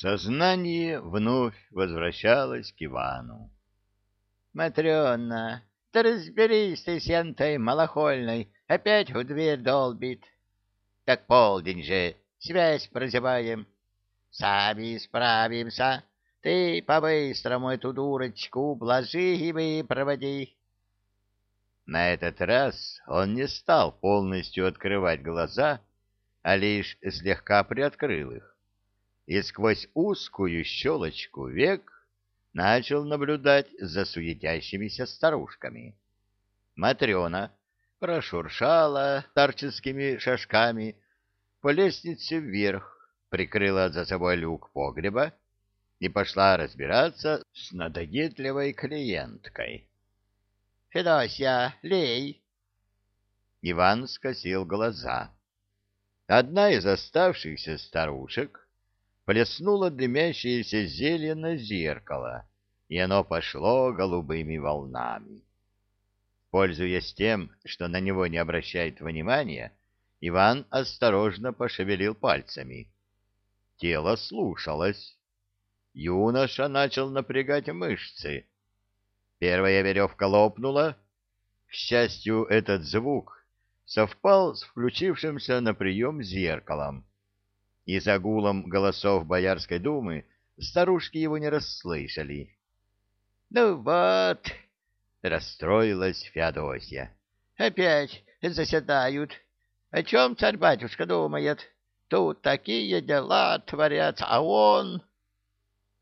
Сознание вновь возвращалось к Ивану. — Матрена, да разберись ты с янтой малохольной, опять в дверь долбит. — Так полдень же, связь прозеваем. — Сами справимся. Ты по-быстрому эту дурочку блажи и выпроводи. На этот раз он не стал полностью открывать глаза, а лишь слегка приоткрыл их и сквозь узкую щелочку век начал наблюдать за суетящимися старушками. Матрена прошуршала старческими шажками по лестнице вверх, прикрыла за собой люк погреба и пошла разбираться с надоедливой клиенткой. — Федосья, лей! Иван скосил глаза. Одна из оставшихся старушек плеснуло дымящееся зелье на зеркало, и оно пошло голубыми волнами. Пользуясь тем, что на него не обращает внимания, Иван осторожно пошевелил пальцами. Тело слушалось. Юноша начал напрягать мышцы. Первая веревка лопнула. К счастью, этот звук совпал с включившимся на прием зеркалом и за гулом голосов Боярской думы старушки его не расслышали. — Ну вот, — расстроилась Феодосия, — опять заседают. О чем царь-батюшка думает? Тут такие дела творятся, а он...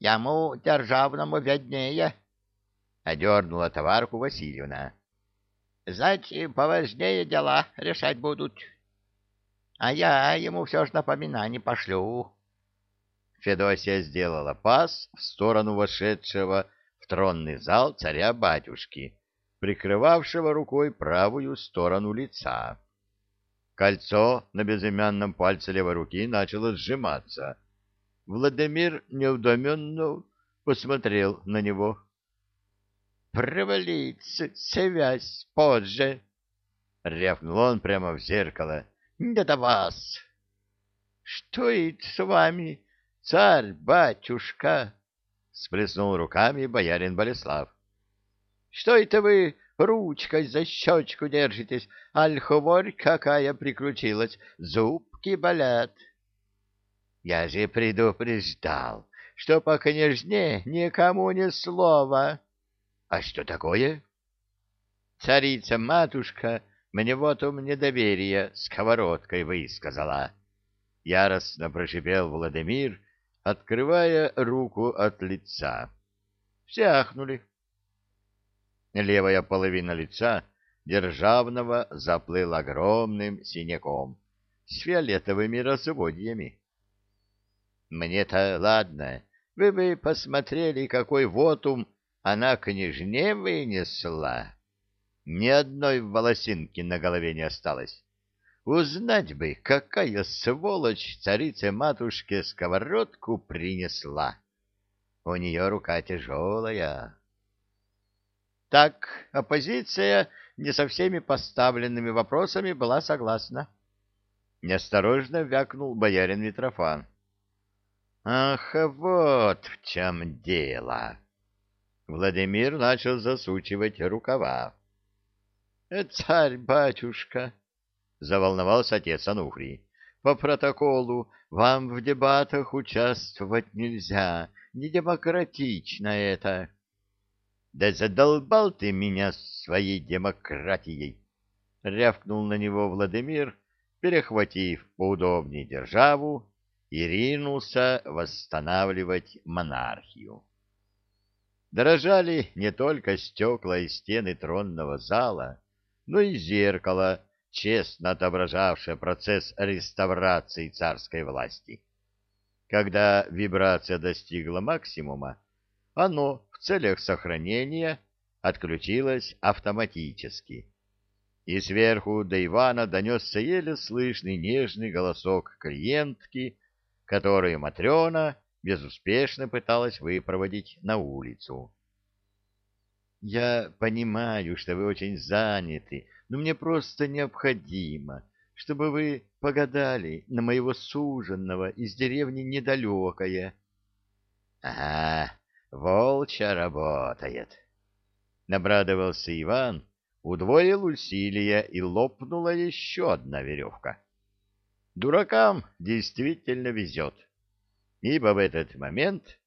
Ему державному виднее, — одернула товарку Васильевна. — Значит, поважнее дела решать будут. — а я ему все ж напоминание пошлю. Федосия сделала пас в сторону вошедшего в тронный зал царя-батюшки, прикрывавшего рукой правую сторону лица. Кольцо на безымянном пальце левой руки начало сжиматься. Владимир неудоменно посмотрел на него. — Провалиться, связь позже! — рявкнул он прямо в зеркало. Не до вас. Что это с вами, царь-батюшка? Сплеснул руками боярин Болеслав. Что это вы ручкой за щечку держитесь? Аль какая приключилась, зубки болят. Я же предупреждал, что по княжне никому ни слова. А что такое? Царица-матушка мне вот вотум недоверие сковородкой высказала. Яростно прошипел Владимир, открывая руку от лица. Все ахнули. Левая половина лица державного заплыл огромным синяком с фиолетовыми разводьями. Мне-то ладно, вы бы посмотрели, какой вотум она княжне вынесла. Ни одной волосинки на голове не осталось. Узнать бы, какая сволочь царице-матушке сковородку принесла. У нее рука тяжелая. Так, оппозиция не со всеми поставленными вопросами была согласна. Неосторожно вякнул боярин Митрофан. Ах, вот в чем дело. Владимир начал засучивать рукава. Царь-батюшка, — заволновался отец Ануфрий, — по протоколу вам в дебатах участвовать нельзя, не демократично это. — Да задолбал ты меня своей демократией! — рявкнул на него Владимир, перехватив поудобнее державу, и ринулся восстанавливать монархию. Дрожали не только стекла и стены тронного зала, но и зеркало, честно отображавшее процесс реставрации царской власти. Когда вибрация достигла максимума, оно в целях сохранения отключилось автоматически. И сверху до Ивана донесся еле слышный нежный голосок клиентки, которую Матрена безуспешно пыталась выпроводить на улицу. Я понимаю, что вы очень заняты, но мне просто необходимо, чтобы вы погадали на моего суженного из деревни недалекая. Ага, волча работает. Набрадовался Иван, удвоил усилия и лопнула еще одна веревка. Дуракам действительно везет, ибо в этот момент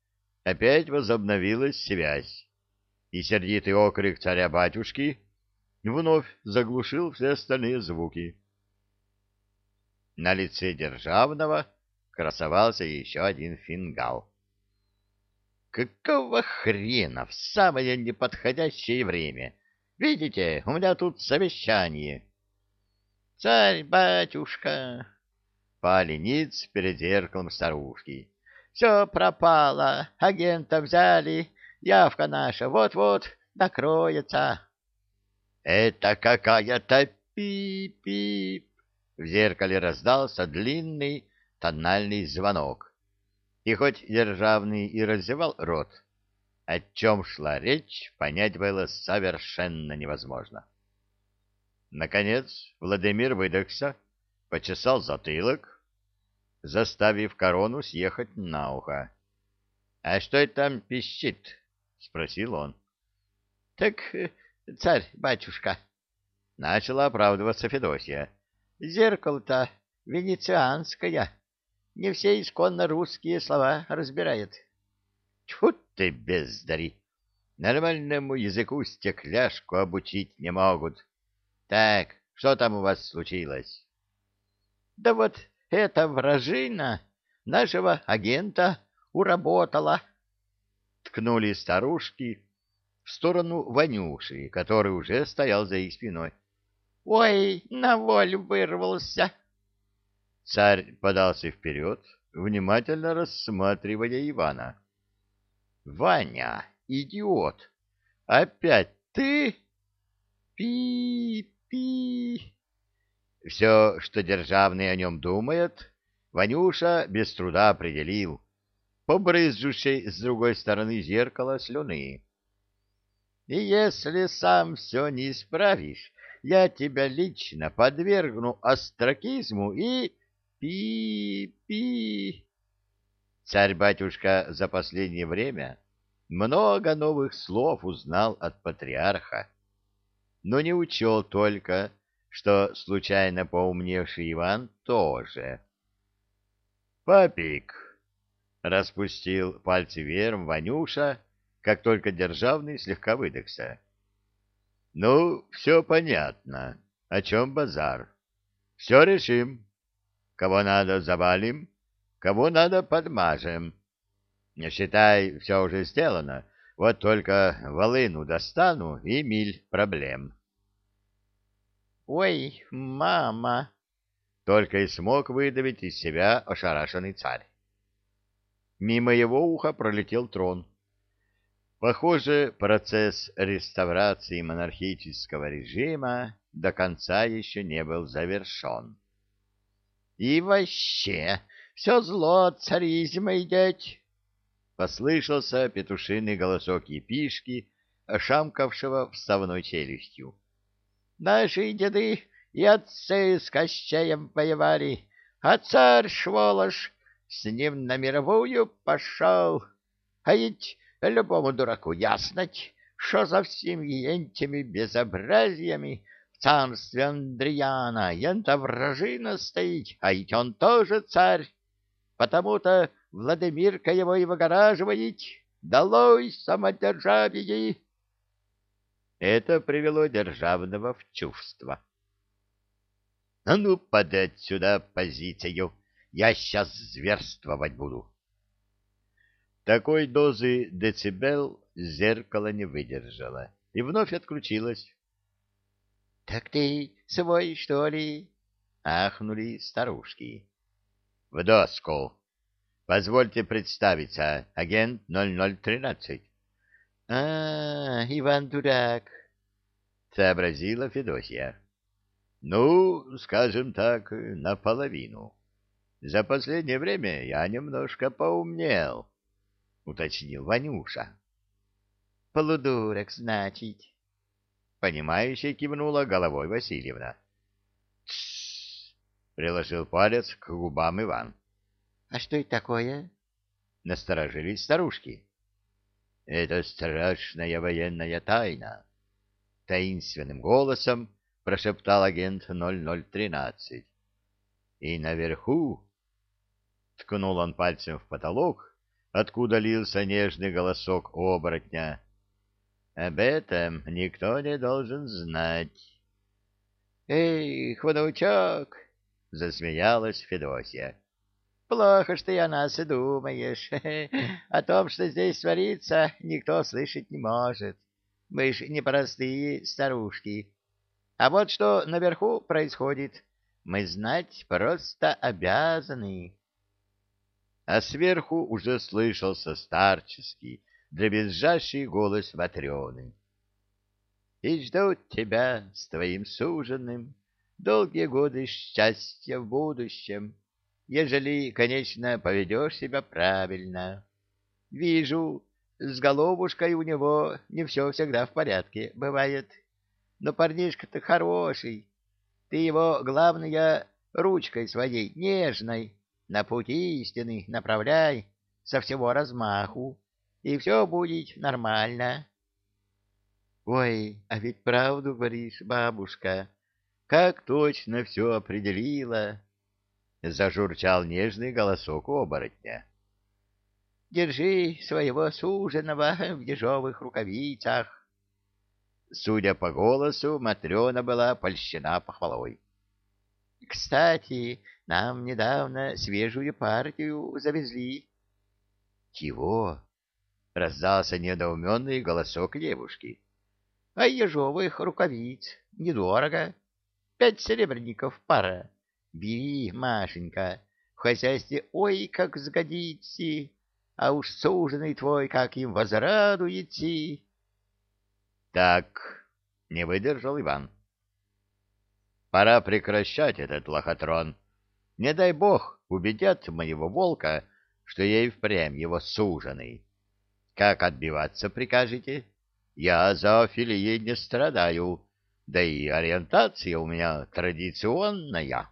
опять возобновилась связь, и сердитый окрик царя-батюшки вновь заглушил все остальные звуки. На лице Державного красовался еще один фингал. «Какого хрена в самое неподходящее время? Видите, у меня тут совещание». «Царь-батюшка!» Пали ниц перед зеркалом старушки. «Все пропало, агента взяли, явка наша вот-вот накроется». «Это какая-то пип-пип!» В зеркале раздался длинный тональный звонок. И хоть Державный и разевал рот, о чем шла речь, понять было совершенно невозможно. Наконец Владимир выдохся, почесал затылок, заставив корону съехать на ухо. — А что это там пищит? — спросил он. — Так, царь-батюшка, — начала оправдываться Федосия. Зеркало-то венецианское. Не все исконно русские слова разбирает. Тьфу ты, бездари! Нормальному языку стекляшку обучить не могут. Так, что там у вас случилось? Да вот эта вражина нашего агента уработала. Ткнули старушки в сторону Ванюши, который уже стоял за их спиной. Ой, на волю вырвался. Царь подался вперед, внимательно рассматривая Ивана. Ваня, идиот, опять ты? Пи-пи. Все, что державный о нем думает, Ванюша без труда определил, побрызжущей с другой стороны зеркала слюны. И если сам все не исправишь, я тебя лично подвергну остракизму и... Пи-пи. Царь-батюшка за последнее время много новых слов узнал от патриарха, но не учел только, что случайно поумневший Иван тоже. «Папик!» — распустил пальцы веером Ванюша, как только державный слегка выдохся. Ну, все понятно. О чем базар? Все решим. Кого надо, завалим, кого надо, подмажем. Не считай, все уже сделано. Вот только волыну достану, и миль проблем. «Ой, мама!» — только и смог выдавить из себя ошарашенный царь. Мимо его уха пролетел трон. Похоже, процесс реставрации монархического режима до конца еще не был завершен. И вообще, все зло царизма идет. Послышался петушиный голосок епишки, шамкавшего вставной челюстью. Наши деды и отцы с Кощеем воевали, а царь Шволош с ним на мировую пошел. А ведь Любому дураку ясно, что за всеми этими безобразиями в царстве Андриана ента вражина стоит, а ведь он тоже царь. Потому-то Владимирка его и выгораживает. Долой самодержавие! Это привело державного в чувство. — А ну, подать сюда позицию, я сейчас зверствовать буду. Такой дозы децибел зеркало не выдержало и вновь отключилось. — Так ты свой, что ли? — ахнули старушки. — В доску. Позвольте представиться, агент 0013. — А, Иван-дурак, — сообразила Федосия. — Ну, скажем так, наполовину. За последнее время я немножко поумнел. — уточнил Ванюша. Полудурок, значит. Понимающе кивнула головой Васильевна. Тссс! приложил палец к губам Иван. А что это такое? Насторожились старушки. Это страшная военная тайна. Таинственным голосом прошептал агент 0013. И наверху, ткнул он пальцем в потолок, откуда лился нежный голосок оборотня. Об этом никто не должен знать. Эй, хванучок! засмеялась Федосия. Плохо, что ты о нас и думаешь. О том, что здесь творится, никто слышать не может. Мы ж не простые старушки. А вот что наверху происходит, мы знать просто обязаны. А сверху уже слышался старческий, дребезжащий голос Матрёны. И ждут тебя с твоим суженым долгие годы счастья в будущем, ежели, конечно, поведешь себя правильно. Вижу, с головушкой у него не все всегда в порядке бывает. Но парнишка-то хороший. Ты его, главное, ручкой своей, нежной, на пути истины направляй со всего размаху, и все будет нормально. Ой, а ведь правду говоришь, бабушка, как точно все определила. Зажурчал нежный голосок оборотня. Держи своего суженого в ежовых рукавицах. Судя по голосу, Матрена была польщена похвалой. — Кстати, нам недавно свежую партию завезли. — Чего? — раздался недоуменный голосок девушки. — А ежовых рукавиц недорого. Пять серебряников пара. Бери, Машенька, в хозяйстве ой, как сгодится, а уж суженый твой как им возрадуется. Так, не выдержал Иван. Пора прекращать этот лохотрон. Не дай бог убедят моего волка, что я и впрямь его суженый. Как отбиваться прикажете? Я за филией не страдаю, да и ориентация у меня традиционная.